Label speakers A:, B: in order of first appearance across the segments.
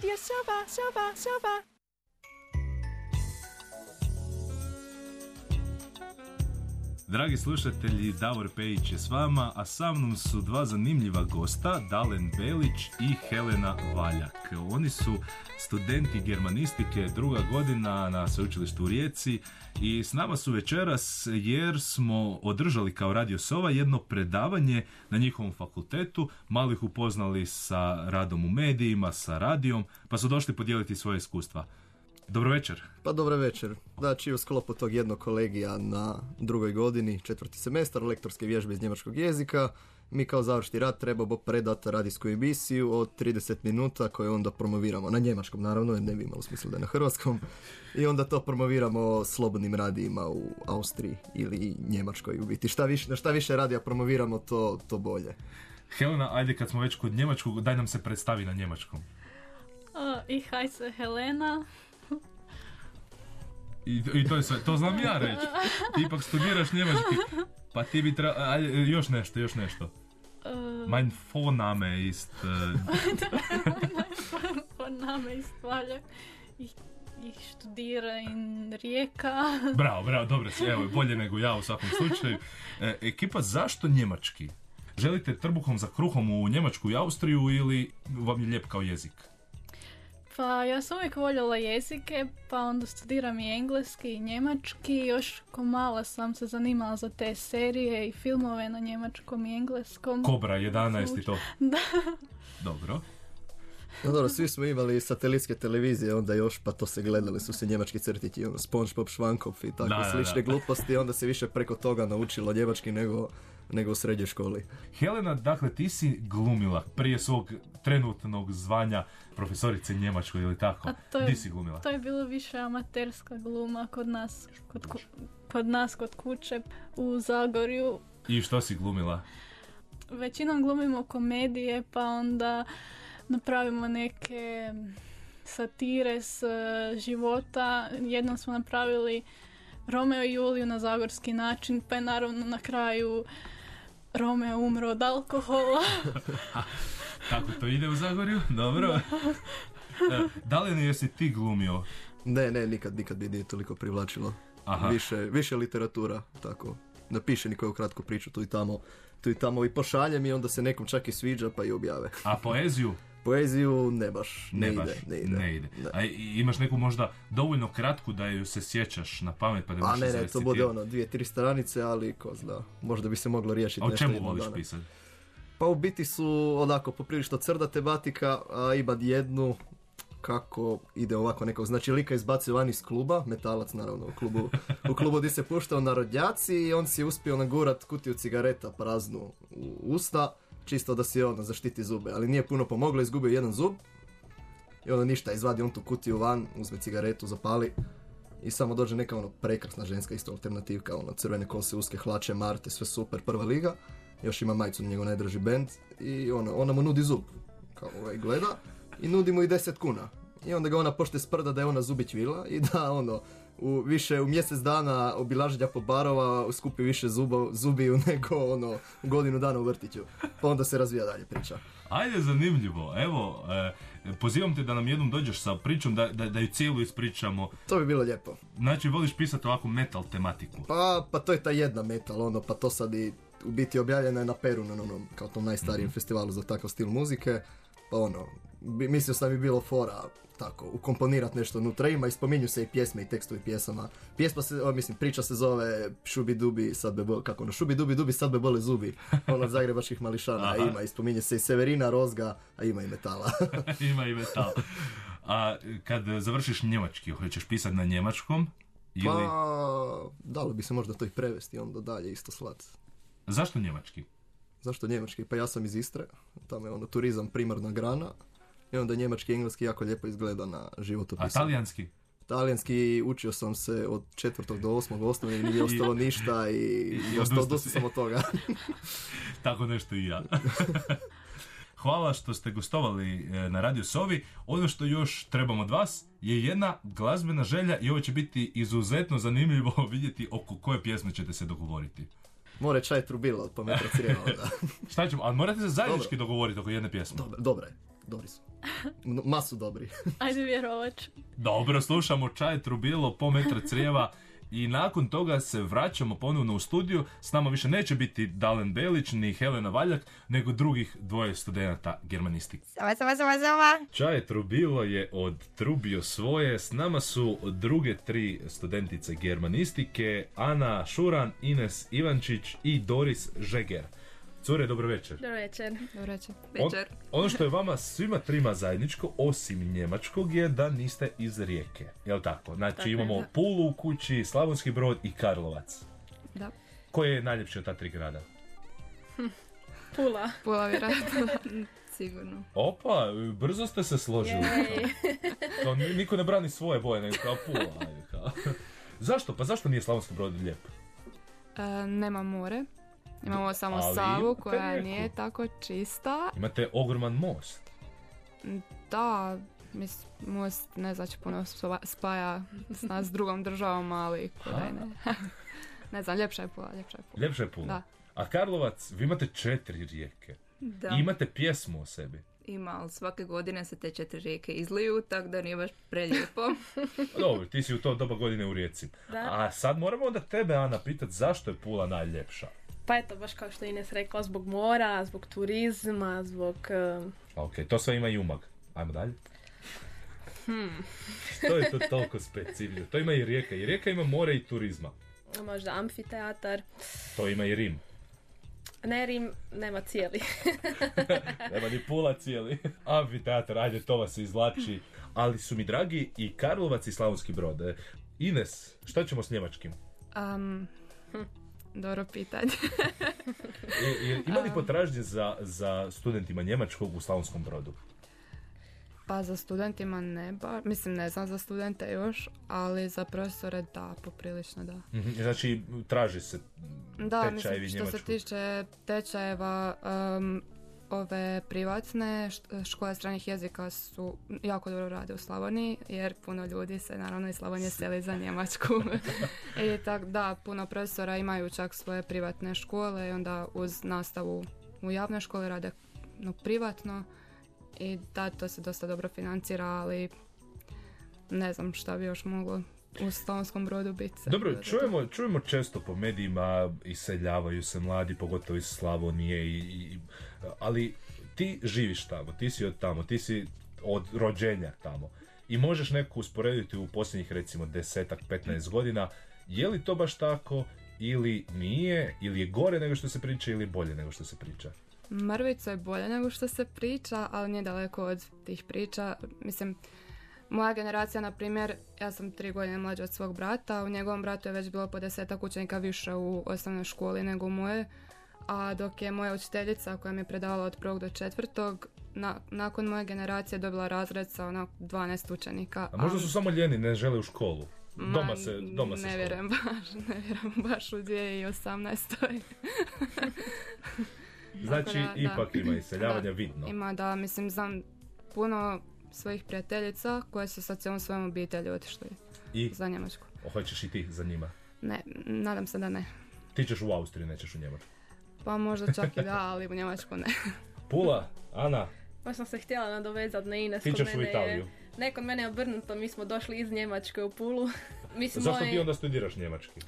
A: Radio Sova, Sova, Sova.
B: Dragi slušatelji, Davor Pejić je s vama, a sa mnom su dva zanimljiva gosta, Dalen Belić i Helena Valjak. Oni su studenti germanistike druga godina na sveučilištu u Rijeci i s nama su večeras jer smo održali kao Radio Sova jedno predavanje na njihovom fakultetu, malo ih upoznali sa radom u medijima, sa radijom, pa su došli podijeliti svoje iskustva. Dobro večer.
C: Pa dobro večer. Znači u sklopu tog jednog kolegija na drugoj godini, četvrti semestar, lektorske vježbe iz njemačkog jezika, mi kao završni rad trebamo predati radijsku emisiju od 30 minuta koju onda promoviramo na njemačkom naravno, jer ne bi imalo smisla da je na hrvatskom. I onda to promoviramo slobodnim radijima u Austriji ili Njemačkoj u biti. Šta više, na šta više radija promoviramo, to, to bolje.
B: Helena, ajde kad smo već kod njemačkog, daj nam se predstavi na njemačkom.
D: Uh, ich heiße Helena.
B: I, I to je sve, to znam ja reći. Ti ipak studiraš njemački, pa ti bi trebao, ajde, još nešto, još nešto.
D: Uh,
B: Mein Vorname ist... Uh,
D: mein Name ist Valjak. Ich, ich studiere in Rijeka.
B: bravo, bravo, dobro si, evo, bolje nego ja u svakom slučaju. E, ekipa, zašto njemački? Želite trbuhom za kruhom u Njemačku i Austriju ili vam je lijep kao jezik?
D: Pa ja sam uvijek voljela jezike, pa onda studiram i engleski i njemački. Još ko mala sam se zanimala za te serije i filmove na njemačkom i engleskom.
B: Kobra 11 i to.
D: Da.
B: Dobro.
C: No dobro, svi smo imali satelitske televizije, onda još, pa to se gledali su se njemački crtići, ono, Spongebob, Schwankopf i tako
B: Da, da,
C: slične
B: da.
C: gluposti, onda se više preko toga naučilo njemački nego, nego u srednjoj školi.
B: Helena, dakle, ti si glumila prije svog trenutnog zvanja profesorice njemačkoj ili tako.
D: A to je-
B: Di si glumila?
D: To je bilo više amaterska gluma kod nas, kod, ku- kod nas kod kuće u Zagorju.
B: I što si glumila?
D: Većinom glumimo komedije, pa onda napravimo neke satire s e, života. Jednom smo napravili Romeo i Juliju na zagorski način, pa je naravno na kraju Romeo umro od alkohola.
B: Kako to ide u Zagorju? Dobro. E, da li jesi ti glumio?
C: Ne, ne, nikad, nikad mi nije toliko privlačilo.
B: Aha.
C: Više, više literatura, tako. Napiše ni koju kratku priču tu i tamo, tu i tamo i pošaljem i onda se nekom čak i sviđa pa i objave.
B: A poeziju?
C: Poeziju ne baš, ne,
B: baš,
C: ide, ne ide.
B: Ne ide. A imaš neku možda dovoljno kratku da ju se sjećaš na pamet pa da
C: A
B: možeš
C: ne, ne, to bude ono, dvije, tri stranice, ali ko zna, možda bi se moglo riješiti
B: A o čemu voliš pisati?
C: Pa u biti su onako poprilično crda tematika, a ima jednu kako ide ovako nekog, znači lika izbacio van iz kluba, metalac naravno u klubu, u klubu gdje se puštao narodnjaci i on si je uspio nagurat kutiju cigareta praznu u usta, čisto da si ono zaštiti zube, ali nije puno pomoglo, izgubio jedan zub i onda ništa, izvadi on tu kutiju van, uzme cigaretu, zapali i samo dođe neka ono prekrasna ženska isto alternativka, ono crvene kose, uske hlače, marte, sve super, prva liga još ima majicu njegov najdraži bend i ono, ona mu nudi zub, kao ovaj gleda i nudi mu i 10 kuna. I onda ga ona pošte sprda da je ona zubić vila i da ono, u više u mjesec dana obilaženja po barova skupi više zuba, zubiju nego ono godinu dana u vrtiću. Pa onda se razvija dalje priča.
B: Ajde, zanimljivo. Evo, e, pozivam te da nam jednom dođeš sa pričom, da, da, da ju cijelu ispričamo.
C: To bi bilo lijepo.
B: Znači, voliš pisati ovakvu metal tematiku.
C: Pa, pa to je ta jedna metal, ono, pa to sad i u biti objavljena je na Peru, na onom, kao tom najstarijem festivalu za takav stil muzike. Pa ono, bi, mislio sam bi bilo fora, tako, ukomponirat nešto unutra ima i spominju se i pjesme i tekstovi pjesama. Pjesma se, o, mislim, priča se zove Šubi dubi, sad be bole, kako ono, Šubi dubi dubi, sad be bole zubi, ono od zagrebačkih mališana,
B: Aha.
C: ima i spominje se i Severina, Rozga, a ima i metala.
B: Ima i metal. A kad završiš njemački, hoćeš pisati na njemačkom? Ili...
C: pa, dalo bi se možda to i prevesti onda dalje isto slat.
B: Zašto njemački?
C: Zašto njemački? Pa ja sam iz Istre, tamo je ono turizam primarna grana i onda njemački i engleski jako lijepo izgleda na životopisu.
B: A talijanski?
C: Talijanski učio sam se od četvrtog do osmog osnovne i nije ostalo ništa i,
B: i odustao
C: dosta sam od toga.
B: Tako nešto i ja. Hvala što ste gostovali e, na Radio Sovi. Ono što još trebamo od vas je jedna glazbena želja i ovo će biti izuzetno zanimljivo vidjeti oko koje pjesme ćete se dogovoriti.
C: More čaj trubilo Pometra Crijeva, da.
B: Šta ćemo? Ali morate se zajednički dogovoriti oko jedne pjesme.
C: Dobro, dobro je. Doris. M- Masu dobri.
D: Ajde vjerovat.
B: Dobro, slušamo čaj trubilo, po metra crijeva i nakon toga se vraćamo ponovno u studiju. S nama više neće biti Dalen Belić ni Helena Valjak, nego drugih dvoje studenata germanistike.
A: Sama, sama, sama, sama.
B: Čaj trubilo je odtrubio svoje. S nama su druge tri studentice germanistike, Ana Šuran, Ines Ivančić i Doris Žeger. Cure, dobro večer.
D: Dobro večer.
E: Dobro večer.
B: On- ono što je vama svima trima zajedničko, osim njemačkog, je da niste iz Rijeke. Jel tako? Znači
D: Tako je,
B: imamo
E: da.
B: Pulu u kući, Slavonski brod i Karlovac.
E: Da.
B: Koji je najljepši od ta tri grada?
D: Pula.
E: Pula vjerojatno. Sigurno.
B: Opa, brzo ste se složili. Kao, ni- niko ne brani svoje boje, nego kao Pula. ajde, kao. zašto? Pa zašto nije Slavonski brod lijep?
E: E, nema more. Imamo samo
B: Ali
E: Savu koja
B: rijeku.
E: nije tako čista.
B: Imate ogroman most.
E: Da, mis, most ne znači puno spa- spaja s nas s drugom državom, ali kodaj ne. ne znam, ljepša je Pula, ljepša je Pula.
B: Ljepša je Pula.
E: Da.
B: A Karlovac, vi imate četiri rijeke.
F: Da,
B: I imate pjesmu o sebi.
F: ima, ali svake godine se te četiri rijeke izliju, tako da nije baš prelijepo.
B: Pa Dobro, ti si u to doba godine u Rijeci.
D: Da.
B: A sad moramo onda tebe, Ana, pitat zašto je Pula najljepša.
G: Pa eto, baš kao što je Ines rekla, zbog mora, zbog turizma, zbog... eh,
B: Ok, to sve ima i umag. Ajmo dalje.
G: hmm,
B: To je to toliko specifično. To ima i rijeka. I rijeka ima more i turizma.
G: možda amfiteatar.
B: To ima i Rim.
G: Ne, Rim nema cijeli.
B: Nema ni Pula cijeli. Amfiteatar, ajde, to vas se izvlači. Ali su mi dragi i Karlovac i Slavonski brod. Ines, šta ćemo s njemačkim?
E: Um, dobro pitanje.
B: I- Ima li potražnje za, za studentima njemačkog u Slavonskom brodu?
E: Pa za studentima ne ba, mislim ne znam za studente još, ali za profesore da, poprilično da.
B: Mhm, Znači, traži se
E: Da,
B: tečajevi
E: mislim što se tiče tečajeva, um, ove privatne škole stranih jezika su jako dobro rade u Slavoniji, jer puno ljudi se naravno iz Slavonije seli za Njemačku. I tak da, puno profesora imaju čak svoje privatne škole i onda uz nastavu u javnoj školi rade no, privatno i da, to se dosta dobro financira, ali ne znam šta bi još moglo u Slavonskom brodu biti.
B: Dobro, čujemo, čujemo često po medijima, iseljavaju se mladi, pogotovo iz Slavonije, i, i- ali ti živiš tamo, ti si od tamo, ti si od rođenja tamo i možeš neko usporediti u posljednjih recimo desetak, 15 godina, je li to baš tako ili nije, ili je gore nego što se priča ili je bolje nego što se priča?
E: Mrvico je bolje nego što se priča, ali nije daleko od tih priča. Mislim, moja generacija, na primjer, ja sam tri godine mlađa od svog brata, u njegovom bratu je već bilo po desetak učenika više u osnovnoj školi nego u moje, a dok je moja učiteljica koja mi je predavala od prvog do četvrtog, na- nakon moje generacije dobila razred sa ono 12 učenika.
B: A možda su samo ljeni, ne žele u školu.
E: Ma,
B: Doma se, doma se
E: ne vjerujem baš, ne vjerujem baš u 2018.
B: Znači,
E: da, da.
B: ipak ima iseljavanja vidno.
E: Ima da, mislim, znam puno svojih prijateljica koje su sa cijelom svojom obitelji otišli
B: I
E: za Njemačku.
B: hoćeš i ti za njima.
E: Ne, nadam se da ne.
B: Ti ćeš u Austriju, nećeš u Njemačku.
E: Pa možda čak i da, ali u Njemačku ne.
B: Pula, Ana,
G: Baš sam se htjela nadovezat na Ines.
B: ti ćeš u Italiju.
G: Ne, kod mene je obrnuto, mi smo došli iz Njemačke u Pulu. Mislim,
B: Zašto
G: moj-
B: ti onda studiraš njemački?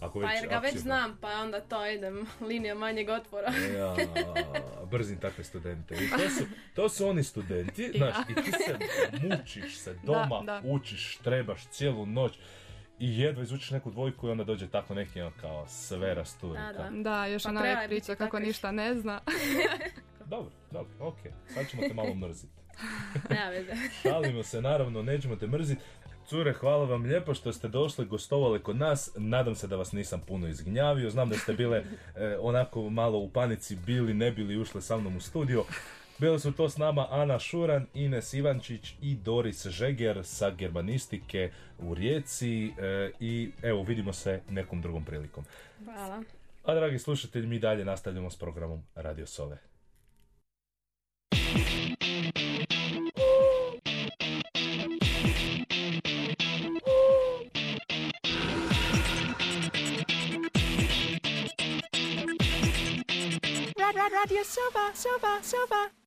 B: Ako
G: Pa jer ga već znam, pa onda to idem linija manjeg otpora.
B: Ja, brzim takve studente. I to su, to su oni studenti, znaš, i ti se mučiš se doma,
E: da.
B: učiš, trebaš cijelu noć i jedva izučiš neku dvojku i onda dođe tako neki ono kao sve rasturika.
G: Da, da.
E: Da, još
G: Pa
E: ona uvijek
G: biti
E: priča kako
G: takvi.
E: ništa ne zna.
B: Dobro, dobro, ok. Sad ćemo te malo mrziti.
G: Nema veze.
B: Šalimo se, naravno, nećemo te mrziti. Cure, hvala vam lijepo što ste došli, gostovali kod nas. Nadam se da vas nisam puno izgnjavio. Znam da ste bile e, onako malo u panici, bili, ne bili ušle sa mnom u studio. Bili su to s nama Ana Šuran, Ines Ivančić i Doris Žeger sa Germanistike u Rijeci. e, I evo, vidimo se nekom drugom prilikom.
G: Hvala.
B: A dragi slušatelji, mi dalje nastavljamo s programom Radio Sove.
A: Ra- ra- Radio Sova, Sova, Sova.